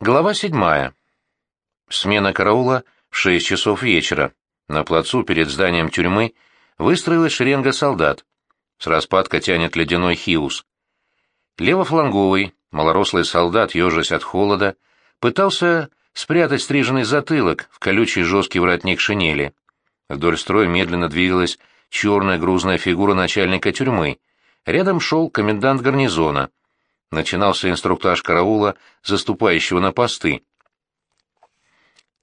Глава седьмая. Смена караула в шесть часов вечера. На плацу перед зданием тюрьмы выстроилась шеренга солдат. С распадка тянет ледяной хиус. Левофланговый, малорослый солдат, ежась от холода, пытался спрятать стриженный затылок в колючий жесткий воротник шинели. Вдоль строя медленно двигалась черная грузная фигура начальника тюрьмы. Рядом шел комендант гарнизона — начинался инструктаж караула, заступающего на посты.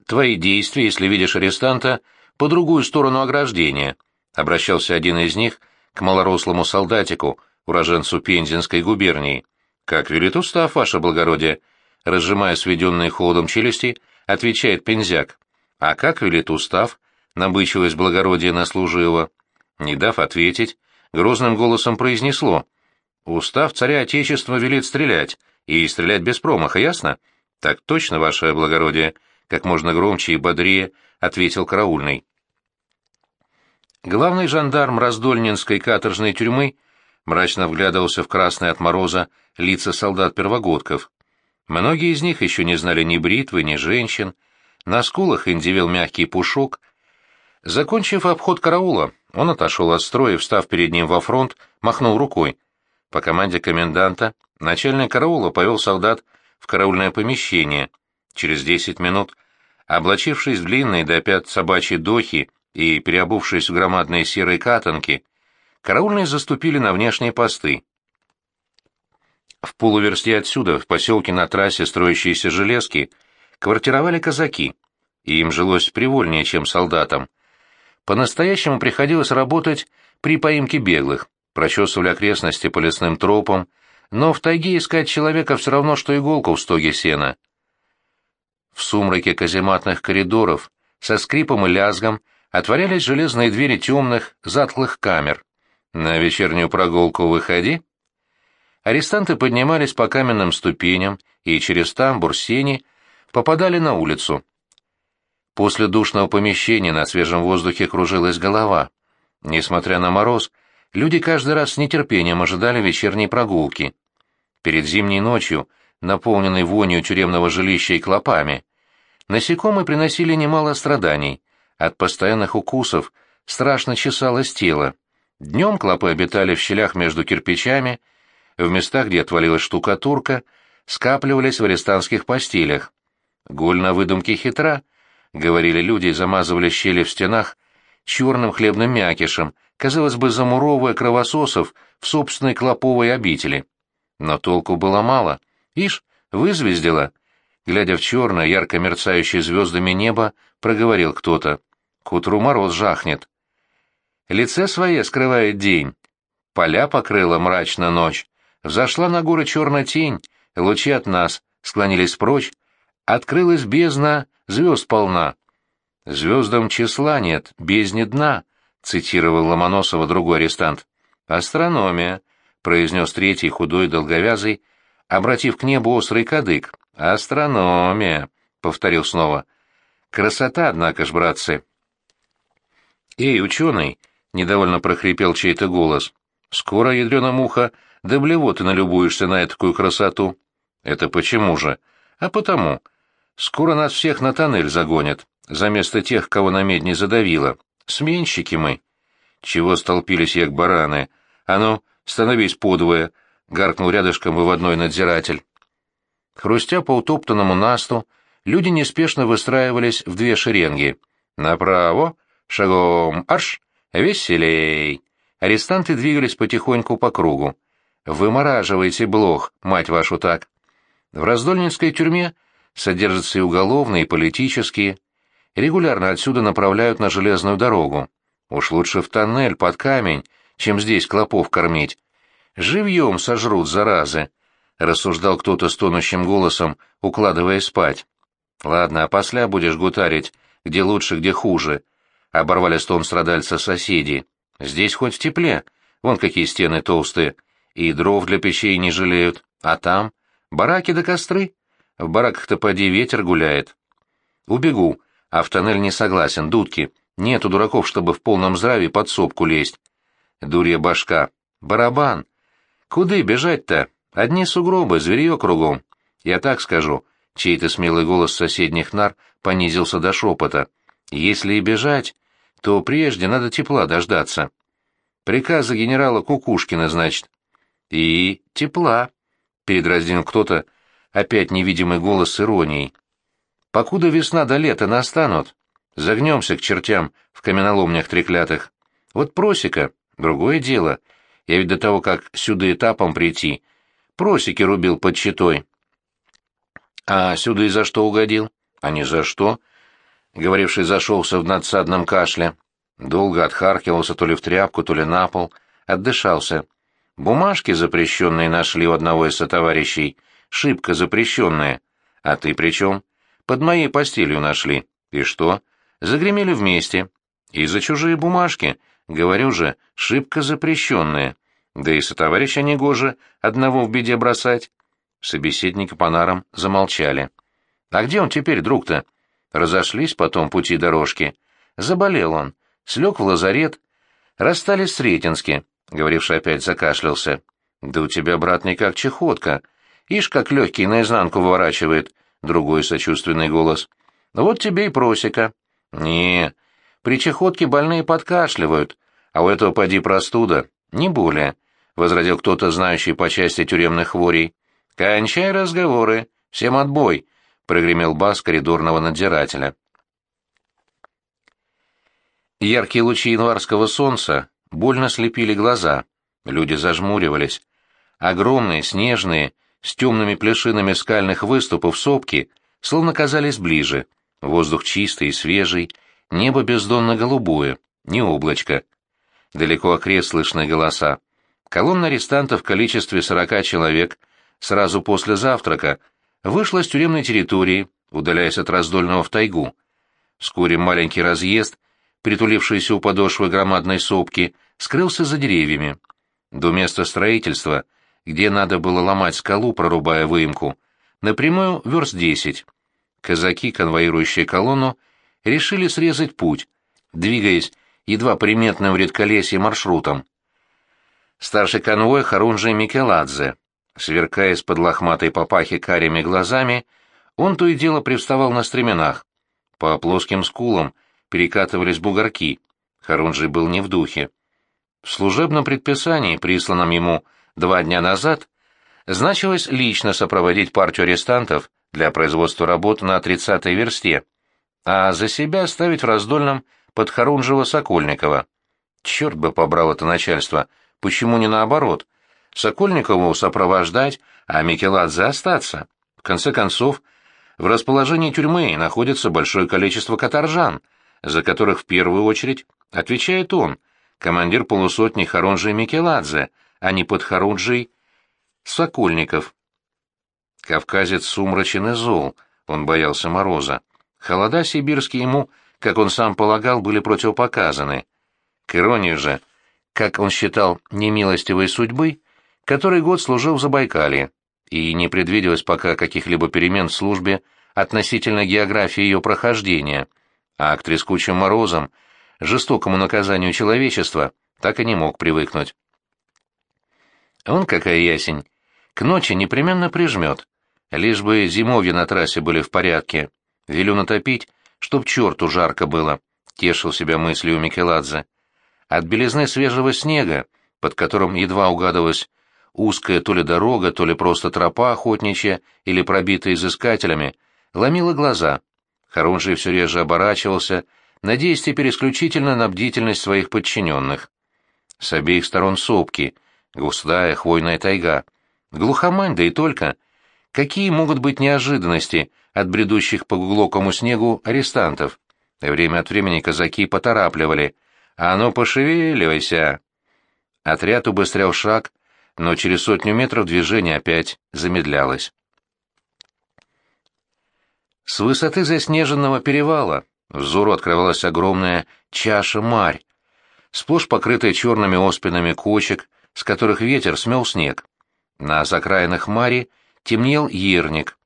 «Твои действия, если видишь арестанта, по другую сторону ограждения», — обращался один из них к малорослому солдатику, уроженцу Пензенской губернии. «Как велит устав, ваше благородие», — разжимая сведенные холодом челюсти, отвечает Пензяк. «А как велит устав?» — набычилось благородие на служивого. Не дав ответить, грозным голосом произнесло — Устав царя Отечества велит стрелять, и стрелять без промаха, ясно? Так точно, ваше благородие, как можно громче и бодрее ответил караульный. Главный жандарм Раздольнинской каторжной тюрьмы мрачно вглядывался в красные от мороза лица солдат-первогодков. Многие из них еще не знали ни бритвы, ни женщин. На скулах индивел мягкий пушок. Закончив обход караула, он отошел от строя, встав перед ним во фронт, махнул рукой. По команде коменданта начальник караула повел солдат в караульное помещение. Через десять минут, облачившись в длинные до пят собачьи дохи и переобувшись в громадные серые катанки, караульные заступили на внешние посты. В полуверсте отсюда, в поселке на трассе строящиеся железки, квартировали казаки, и им жилось привольнее, чем солдатам. По-настоящему приходилось работать при поимке беглых, прочесывали окрестности по лесным тропам, но в тайге искать человека все равно, что иголку в стоге сена. В сумраке казематных коридоров со скрипом и лязгом отворялись железные двери темных, затхлых камер. На вечернюю прогулку выходи. Арестанты поднимались по каменным ступеням и через тамбур сени попадали на улицу. После душного помещения на свежем воздухе кружилась голова. Несмотря на мороз, Люди каждый раз с нетерпением ожидали вечерней прогулки. Перед зимней ночью, наполненной вонью тюремного жилища и клопами, насекомые приносили немало страданий. От постоянных укусов страшно чесалось тело. Днем клопы обитали в щелях между кирпичами, в местах, где отвалилась штукатурка, скапливались в арестантских постелях. «Голь на выдумке хитра», — говорили люди и замазывали щели в стенах черным хлебным мякишем, казалось бы, замуровывая кровососов в собственной клоповой обители. Но толку было мало. Ишь, вызвездила. Глядя в черное, ярко мерцающее звездами небо, проговорил кто-то. К утру мороз жахнет. Лице свое скрывает день. Поля покрыла мрачно ночь. Взошла на горы черная тень, лучи от нас склонились прочь. Открылась бездна, звезд полна. Звездам числа нет, бездне дна цитировал Ломоносова другой арестант. «Астрономия», — произнес третий худой долговязый, обратив к небу острый кадык. «Астрономия», — повторил снова. «Красота, однако ж, братцы». «Эй, ученый!» — недовольно прохрипел чей-то голос. «Скоро, ядрена муха, да блево ты налюбуешься на такую красоту». «Это почему же?» «А потому. Скоро нас всех на тоннель загонят, за место тех, кого на медне задавило. Сменщики мы. Чего столпились, як бараны? А ну, становись подвое, — гаркнул рядышком выводной надзиратель. Хрустя по утоптанному насту, люди неспешно выстраивались в две шеренги. Направо, шагом арш, веселей. Арестанты двигались потихоньку по кругу. Вымораживайте блох, мать вашу так. В раздольнинской тюрьме содержатся и уголовные, и политические, регулярно отсюда направляют на железную дорогу. Уж лучше в тоннель под камень, чем здесь клопов кормить. Живьем сожрут, заразы, — рассуждал кто-то стонущим голосом, укладывая спать. Ладно, а после будешь гутарить, где лучше, где хуже, — оборвали стон страдальца соседи. Здесь хоть в тепле, вон какие стены толстые, и дров для печей не жалеют, а там бараки да костры. В бараках-то поди ветер гуляет. Убегу, а в тоннель не согласен, дудки. Нету дураков, чтобы в полном здравии под сопку лезть. Дурья башка. Барабан. Куды бежать-то? Одни сугробы, зверье кругом. Я так скажу. Чей-то смелый голос соседних нар понизился до шепота. «Если и бежать, то прежде надо тепла дождаться. Приказы генерала Кукушкина, значит». «И тепла», — передразнил кто-то, опять невидимый голос с иронией. «Покуда весна до лета настанут, загнемся к чертям в каменоломнях треклятых. Вот просека, другое дело. Я ведь до того, как сюда этапом прийти, просеки рубил под щитой. А сюда и за что угодил? А не за что. Говоривший зашелся в надсадном кашле. Долго отхаркивался то ли в тряпку, то ли на пол. Отдышался. Бумажки запрещенные нашли у одного из сотоварищей. Шибко запрещенные. А ты при чем? Под моей постелью нашли. И что? Загремели вместе. И за чужие бумажки. Говорю же, шибко запрещенные. Да и сотоварища негоже одного в беде бросать. Собеседники по нарам замолчали. «А где он теперь, друг-то?» Разошлись потом пути дорожки. Заболел он, слег в лазарет. Расстались с Ретински, — говоривший опять закашлялся. «Да у тебя, брат, не как чехотка. Ишь, как легкий наизнанку выворачивает», — другой сочувственный голос. «Вот тебе и просека». «Не, при чехотке больные подкашливают, а у этого поди простуда, не более», — возразил кто-то, знающий по части тюремных хворей. «Кончай разговоры! Всем отбой!» — прогремел бас коридорного надзирателя. Яркие лучи январского солнца больно слепили глаза. Люди зажмуривались. Огромные, снежные, с темными плешинами скальных выступов сопки словно казались ближе. Воздух чистый и свежий, небо бездонно-голубое, не облачко. Далеко окрест слышны голоса. Колонна арестантов в количестве сорока человек сразу после завтрака вышла с тюремной территории, удаляясь от раздольного в тайгу. Вскоре маленький разъезд, притулившийся у подошвы громадной сопки, скрылся за деревьями. До места строительства, где надо было ломать скалу, прорубая выемку, напрямую верст десять. Казаки, конвоирующие колонну, решили срезать путь, двигаясь едва приметным в редколесье маршрутом. Старший конвой Харунжи Микеладзе, Сверкая из-под лохматой папахи карими глазами, он то и дело привставал на стременах. По плоским скулам перекатывались бугорки. Харунжий был не в духе. В служебном предписании, присланном ему два дня назад, значилось лично сопроводить партию арестантов для производства работ на 30-й версте, а за себя оставить в раздольном под Харунжева-Сокольникова. Черт бы побрал это начальство, почему не наоборот? Сокольникову сопровождать, а Микеладзе остаться. В конце концов, в расположении тюрьмы находится большое количество каторжан, за которых в первую очередь отвечает он, командир полусотни Харунжий Микеладзе, а не подхорунжий Сокольников. Кавказец сумрачен и зол, он боялся мороза. Холода сибирские ему, как он сам полагал, были противопоказаны. К иронии же, как он считал немилостивой судьбы, который год служил в Забайкалье, и не предвиделось пока каких-либо перемен в службе относительно географии ее прохождения, а к трескучим морозам, жестокому наказанию человечества, так и не мог привыкнуть. Он, какая ясень, к ночи непременно прижмет, лишь бы зимовья на трассе были в порядке, велю натопить, чтоб черту жарко было, тешил себя мыслью Микеладзе. От белизны свежего снега, под которым едва угадывалось узкая то ли дорога, то ли просто тропа охотничья или пробитая изыскателями, ломила глаза. Харунжий все реже оборачивался, надеясь теперь исключительно на бдительность своих подчиненных. С обеих сторон сопки, густая хвойная тайга. Глухомань, да и только. Какие могут быть неожиданности от бредущих по глубокому снегу арестантов? Время от времени казаки поторапливали. «А ну, пошевеливайся!» Отряд убыстрял шаг, но через сотню метров движение опять замедлялось. С высоты заснеженного перевала взору открывалась огромная чаша-марь, сплошь покрытая черными оспинами кочек, с которых ветер смел снег. На закраинах мари темнел ерник.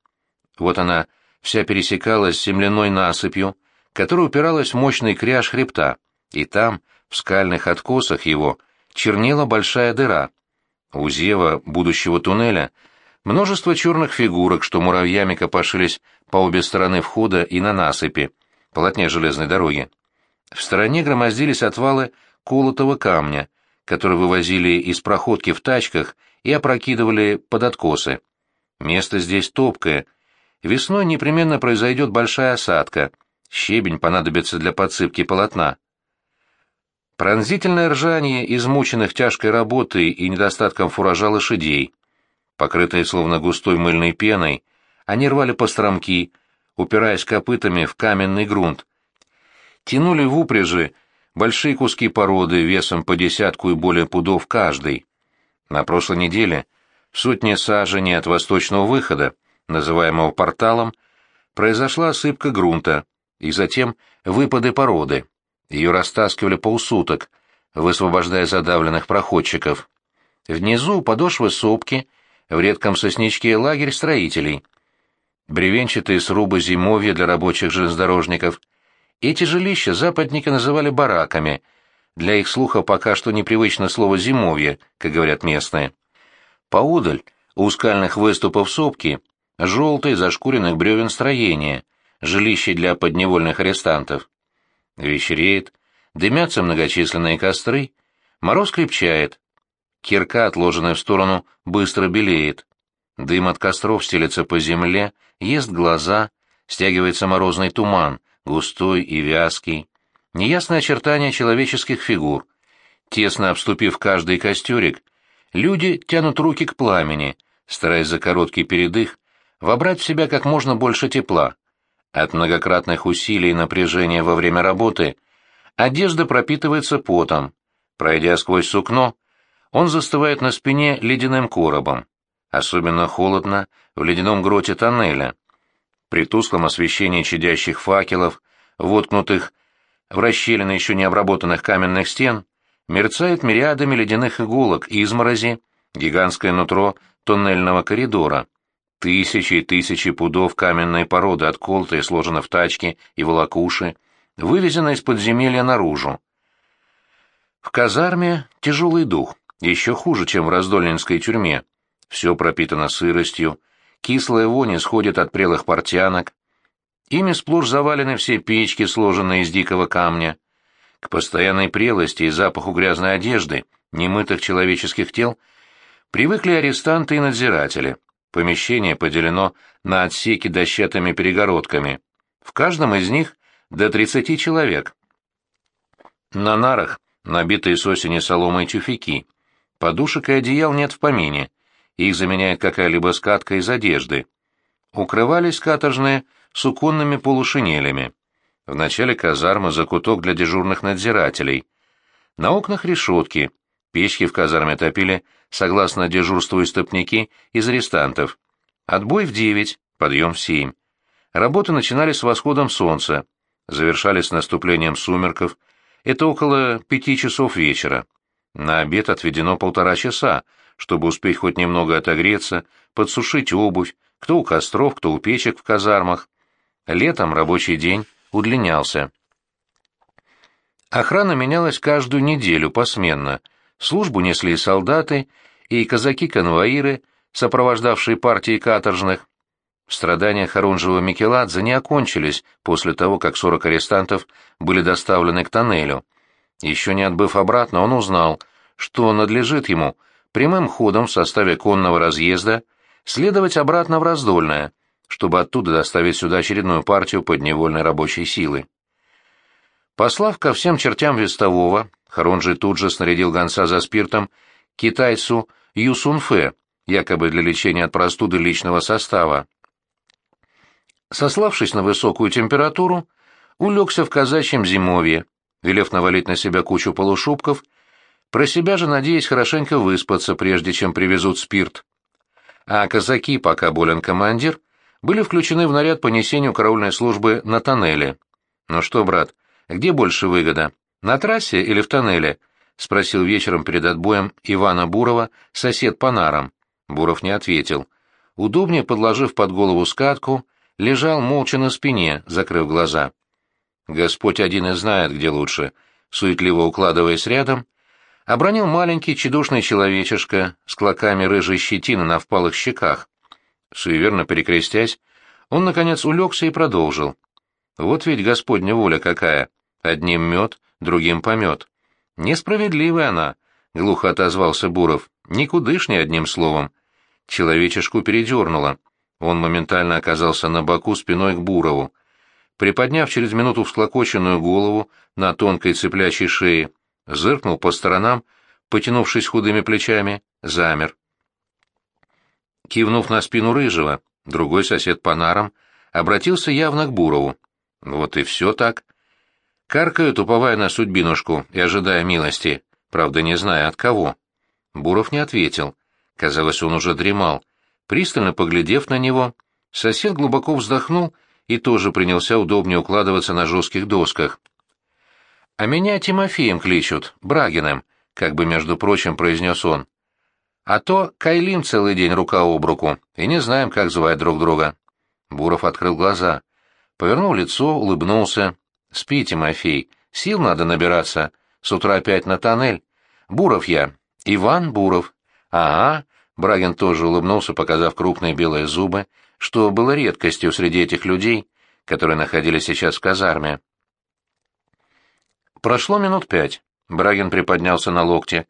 Вот она вся пересекалась земляной насыпью, которая упиралась в мощный кряж хребта, и там, в скальных откосах его, чернела большая дыра — у зева будущего туннеля Множество черных фигурок, что муравьями копошились по обе стороны входа и на насыпи, полотне железной дороги. В стороне громоздились отвалы колотого камня, которые вывозили из проходки в тачках и опрокидывали под откосы. Место здесь топкое. Весной непременно произойдет большая осадка. Щебень понадобится для подсыпки полотна. Пронзительное ржание измученных тяжкой работой и недостатком фуража лошадей. Покрытые словно густой мыльной пеной, они рвали постромки, упираясь копытами в каменный грунт. Тянули в упряжи большие куски породы весом по десятку и более пудов каждый. На прошлой неделе в сотне саженей от восточного выхода, называемого порталом, произошла осыпка грунта и затем выпады породы. Ее растаскивали полсуток, высвобождая задавленных проходчиков. Внизу подошвы сопки, в редком сосничке лагерь строителей. Бревенчатые срубы зимовья для рабочих железнодорожников. Эти жилища западники называли бараками. Для их слуха пока что непривычно слово «зимовье», как говорят местные. Поодаль, у скальных выступов сопки, желтые зашкуренных бревен строения, жилище для подневольных арестантов. Вечереет, дымятся многочисленные костры, мороз крепчает. Кирка, отложенная в сторону, быстро белеет. Дым от костров стелется по земле, ест глаза, стягивается морозный туман, густой и вязкий. Неясное очертание человеческих фигур. Тесно обступив каждый костерик, люди тянут руки к пламени, стараясь за короткий передых вобрать в себя как можно больше тепла. От многократных усилий и напряжения во время работы одежда пропитывается потом. Пройдя сквозь сукно, он застывает на спине ледяным коробом. Особенно холодно в ледяном гроте тоннеля. При тусклом освещении чадящих факелов, воткнутых в расщелины еще не обработанных каменных стен, мерцает мириадами ледяных иголок изморози гигантское нутро тоннельного коридора. Тысячи и тысячи пудов каменной породы отколоты и сложены в тачки и волокуши, вывезено из подземелья наружу. В казарме тяжелый дух, еще хуже, чем в раздольнинской тюрьме. Все пропитано сыростью, кислая вонь исходит от прелых портянок. Ими сплошь завалены все печки, сложенные из дикого камня. К постоянной прелости и запаху грязной одежды, немытых человеческих тел, привыкли арестанты и надзиратели. Помещение поделено на отсеки дощатыми перегородками. В каждом из них до 30 человек. На нарах набитые с осени соломой тюфяки. Подушек и одеял нет в помине. Их заменяет какая-либо скатка из одежды. Укрывались каторжные суконными полушинелями. В начале казармы закуток для дежурных надзирателей. На окнах решетки. Печки в казарме топили согласно дежурству истопники из арестантов. Отбой в девять, подъем в семь. Работы начинались с восходом солнца, завершались с наступлением сумерков. Это около пяти часов вечера. На обед отведено полтора часа, чтобы успеть хоть немного отогреться, подсушить обувь, кто у костров, кто у печек в казармах. Летом рабочий день удлинялся. Охрана менялась каждую неделю посменно. Службу несли солдаты и казаки-конвоиры, сопровождавшие партии каторжных. Страдания Харунжева Микеладзе не окончились после того, как сорок арестантов были доставлены к тоннелю. Еще не отбыв обратно, он узнал, что надлежит ему прямым ходом в составе конного разъезда следовать обратно в Раздольное, чтобы оттуда доставить сюда очередную партию подневольной рабочей силы. Послав ко всем чертям вестового, Харунжий тут же снарядил гонца за спиртом китайцу Юсунфе, якобы для лечения от простуды личного состава. Сославшись на высокую температуру, улегся в казачьем зимовье, велев навалить на себя кучу полушубков, про себя же надеясь хорошенько выспаться, прежде чем привезут спирт. А казаки, пока болен командир, были включены в наряд по несению караульной службы на тоннеле. «Ну что, брат, где больше выгода, на трассе или в тоннеле?» — спросил вечером перед отбоем Ивана Бурова сосед по нарам. Буров не ответил. Удобнее подложив под голову скатку, лежал молча на спине, закрыв глаза. Господь один и знает, где лучше, суетливо укладываясь рядом, обронил маленький чедушный человечишка с клоками рыжей щетины на впалых щеках. Суеверно перекрестясь, он, наконец, улегся и продолжил. «Вот ведь Господня воля какая! Одним мед, другим помет. Несправедливая она!» — глухо отозвался Буров. «Никудышний, одним словом». Человечешку передернуло. Он моментально оказался на боку спиной к Бурову. Приподняв через минуту всклокоченную голову на тонкой цыплячьей шее, зыркнул по сторонам, потянувшись худыми плечами, замер. Кивнув на спину Рыжего, другой сосед по нарам обратился явно к Бурову. Вот и все так. Каркают, уповая на судьбинушку и ожидая милости, правда, не зная от кого. Буров не ответил. Казалось, он уже дремал. Пристально поглядев на него, сосед глубоко вздохнул и тоже принялся удобнее укладываться на жестких досках. «А меня Тимофеем кличут, Брагиным», — как бы, между прочим, произнес он. «А то кайлим целый день рука об руку, и не знаем, как звать друг друга». Буров открыл глаза, повернул лицо, улыбнулся. «Спи, Тимофей, сил надо набираться. С утра опять на тоннель. Буров я, Иван Буров». «Ага», — Брагин тоже улыбнулся, показав крупные белые зубы, что было редкостью среди этих людей, которые находились сейчас в казарме. Прошло минут пять. Брагин приподнялся на локте.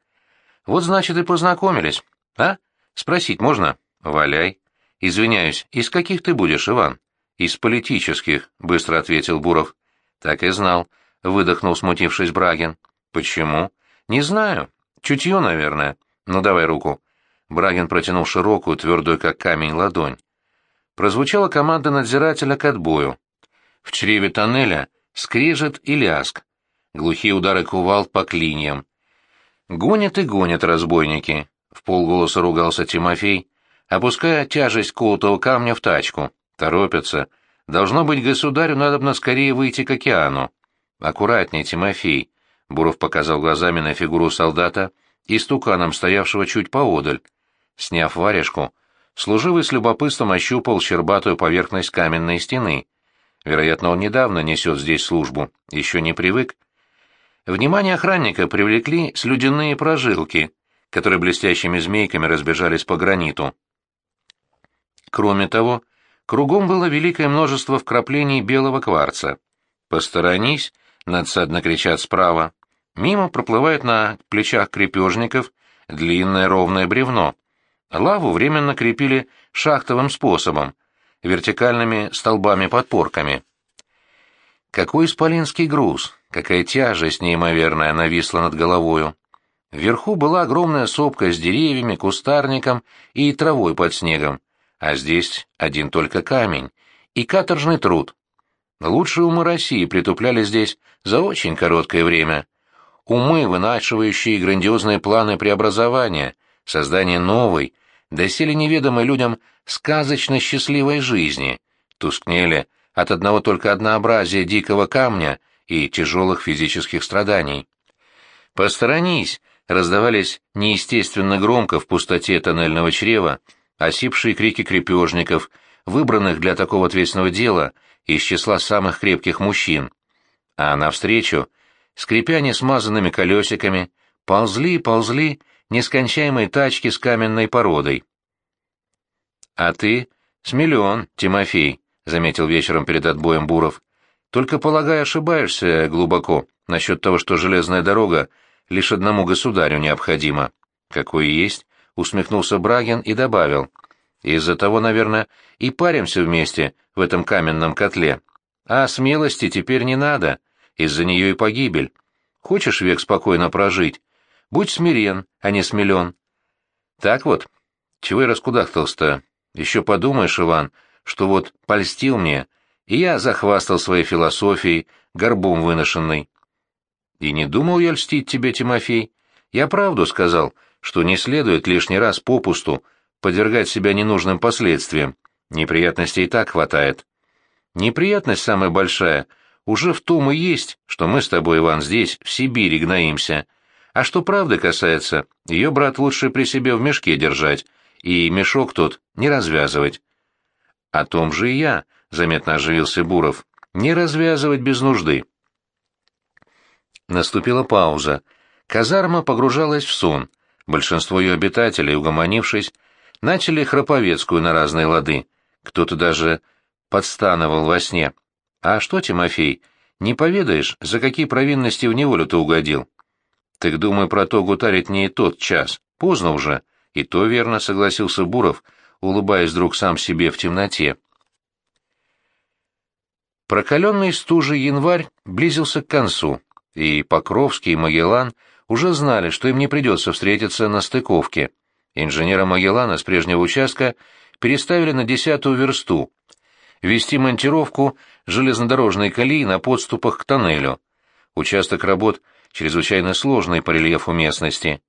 «Вот, значит, и познакомились. А? Спросить можно?» «Валяй». «Извиняюсь, из каких ты будешь, Иван?» «Из политических», — быстро ответил Буров. «Так и знал», — выдохнул, смутившись Брагин. «Почему?» «Не знаю. Чутье, наверное. Ну, давай руку». Брагин протянул широкую, твердую, как камень, ладонь. Прозвучала команда надзирателя к отбою. В чреве тоннеля скрежет и ляск. Глухие удары кувалд по клиньям. «Гонят и гонят разбойники», — в полголоса ругался Тимофей, опуская тяжесть колотого камня в тачку. Торопятся. Должно быть, государю надобно скорее выйти к океану. Аккуратней, Тимофей. Буров показал глазами на фигуру солдата и стуканом, стоявшего чуть поодаль. Сняв варежку, служивый с любопытством ощупал щербатую поверхность каменной стены. Вероятно, он недавно несет здесь службу, еще не привык. Внимание охранника привлекли слюдяные прожилки, которые блестящими змейками разбежались по граниту. Кроме того, кругом было великое множество вкраплений белого кварца. «Посторонись!» — надсадно кричат справа. Мимо проплывает на плечах крепежников длинное ровное бревно. Лаву временно крепили шахтовым способом, вертикальными столбами-подпорками. Какой исполинский груз, какая тяжесть неимоверная нависла над головою. Вверху была огромная сопка с деревьями, кустарником и травой под снегом, а здесь один только камень и каторжный труд. Лучшие умы России притупляли здесь за очень короткое время. Умы, вынашивающие грандиозные планы преобразования, создания новой, доселе неведомой людям сказочно счастливой жизни, тускнели от одного только однообразия дикого камня и тяжелых физических страданий. «Посторонись!» — раздавались неестественно громко в пустоте тоннельного чрева осипшие крики крепежников, выбранных для такого ответственного дела из числа самых крепких мужчин. А навстречу, скрипя несмазанными колесиками, ползли и ползли нескончаемой тачки с каменной породой. «А ты смелен, Тимофей», — заметил вечером перед отбоем Буров. «Только, полагаю, ошибаешься глубоко насчет того, что железная дорога лишь одному государю необходима. Какой есть», — усмехнулся Брагин и добавил. «Из-за того, наверное, и паримся вместе в этом каменном котле. А смелости теперь не надо, из-за нее и погибель. Хочешь век спокойно прожить? Будь смирен, а не смелен. Так вот, чего я раскудахтался-то? Еще подумаешь, Иван, что вот польстил мне, и я захвастал своей философией, горбом выношенной. И не думал я льстить тебе, Тимофей. Я правду сказал, что не следует лишний раз попусту подвергать себя ненужным последствиям. Неприятностей и так хватает. Неприятность самая большая уже в том и есть, что мы с тобой, Иван, здесь, в Сибири, гноимся, а что правды касается, ее, брат, лучше при себе в мешке держать, и мешок тот не развязывать. О том же и я, — заметно оживился Буров, — не развязывать без нужды. Наступила пауза. Казарма погружалась в сон. Большинство ее обитателей, угомонившись, начали Храповецкую на разные лады. Кто-то даже подстановал во сне. «А что, Тимофей, не поведаешь, за какие провинности в неволю ты угодил?» «Так думаю, про то гутарить не тот час. Поздно уже». «И то верно», — согласился Буров, улыбаясь вдруг сам себе в темноте. Прокаленный стужей январь близился к концу, и Покровский и Магеллан уже знали, что им не придется встретиться на стыковке. Инженера Магеллана с прежнего участка переставили на десятую версту, вести монтировку железнодорожной колеи на подступах к тоннелю. Участок работ чрезвычайно сложный по рельефу местности.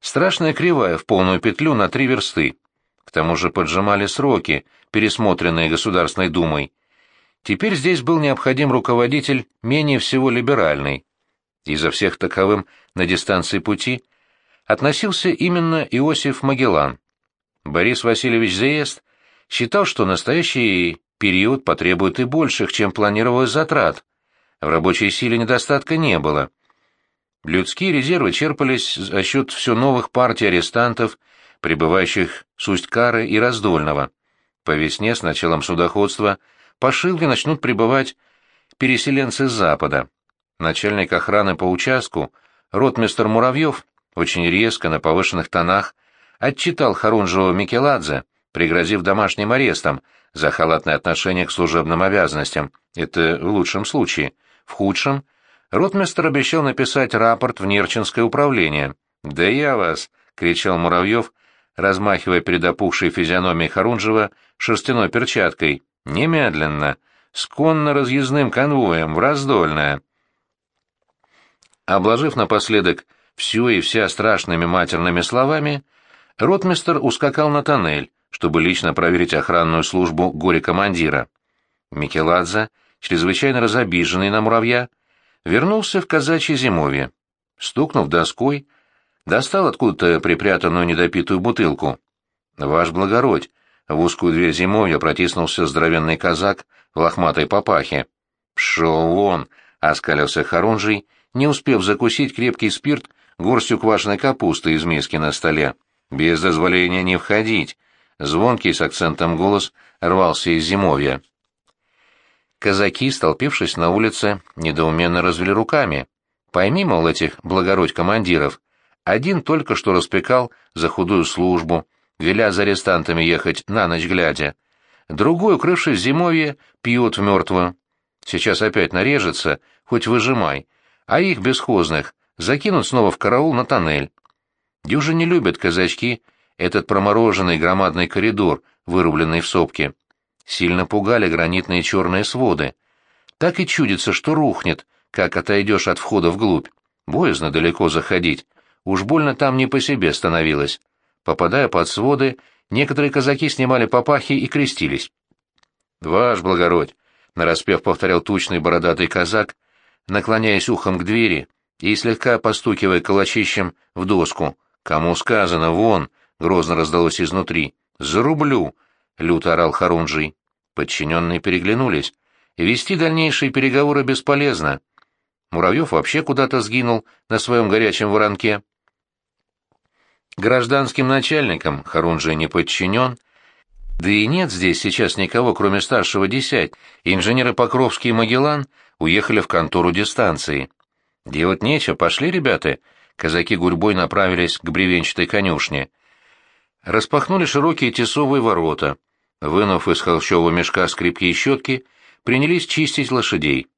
Страшная кривая в полную петлю на три версты. К тому же поджимали сроки, пересмотренные Государственной Думой. Теперь здесь был необходим руководитель менее всего либеральный. Изо всех таковым на дистанции пути относился именно Иосиф Магеллан. Борис Васильевич Заезд считал, что настоящий период потребует и больших, чем планировалось затрат. В рабочей силе недостатка не было. Людские резервы черпались за счет все новых партий арестантов, прибывающих с Усть-Кары и Раздольного. По весне с началом судоходства – по начнут прибывать переселенцы с запада. Начальник охраны по участку, ротмистер Муравьев, очень резко, на повышенных тонах, отчитал Харунжева Микеладзе, пригрозив домашним арестом за халатное отношение к служебным обязанностям. Это в лучшем случае. В худшем ротмистр обещал написать рапорт в Нерчинское управление. «Да я вас!» — кричал Муравьев, размахивая перед опухшей физиономией Харунжева шерстяной перчаткой. Немедленно, с конно-разъездным конвоем в Раздольное. Обложив напоследок все и вся страшными матерными словами, ротмистер ускакал на тоннель, чтобы лично проверить охранную службу горе-командира. Микеладзе, чрезвычайно разобиженный на муравья, вернулся в казачье зимовье. Стукнув доской, достал откуда-то припрятанную недопитую бутылку. «Ваш благородь, в узкую дверь зимовья протиснулся здоровенный казак в лохматой папахе. «Пшел вон!» — оскалился Харунжий, не успев закусить крепкий спирт горстью квашеной капусты из миски на столе. «Без дозволения не входить!» Звонкий с акцентом голос рвался из зимовья. Казаки, столпившись на улице, недоуменно развели руками. Пойми, мол, этих благородь командиров. Один только что распекал за худую службу, веля за арестантами ехать на ночь глядя. Другой, укрывшись зимовье, пьет в мертвую. Сейчас опять нарежется, хоть выжимай, а их, бесхозных, закинут снова в караул на тоннель. Дюжи не любят казачки этот промороженный громадный коридор, вырубленный в сопке. Сильно пугали гранитные черные своды. Так и чудится, что рухнет, как отойдешь от входа вглубь. Боязно далеко заходить. Уж больно там не по себе становилось. Попадая под своды, некоторые казаки снимали папахи и крестились. «Ваш благородь!» — нараспев повторял тучный бородатый казак, наклоняясь ухом к двери и слегка постукивая кулачищем в доску. «Кому сказано, вон!» — грозно раздалось изнутри. «Зарублю!» — люто орал Харунжий. Подчиненные переглянулись. Вести дальнейшие переговоры бесполезно. Муравьев вообще куда-то сгинул на своем горячем воронке. Гражданским начальникам Харунжий не подчинен, да и нет здесь сейчас никого, кроме старшего десять. Инженеры Покровский и Магеллан уехали в контору дистанции. Делать нечего, пошли ребята. Казаки гурьбой направились к бревенчатой конюшне. Распахнули широкие тесовые ворота. Вынув из холщового мешка скрипки и щетки, принялись чистить лошадей.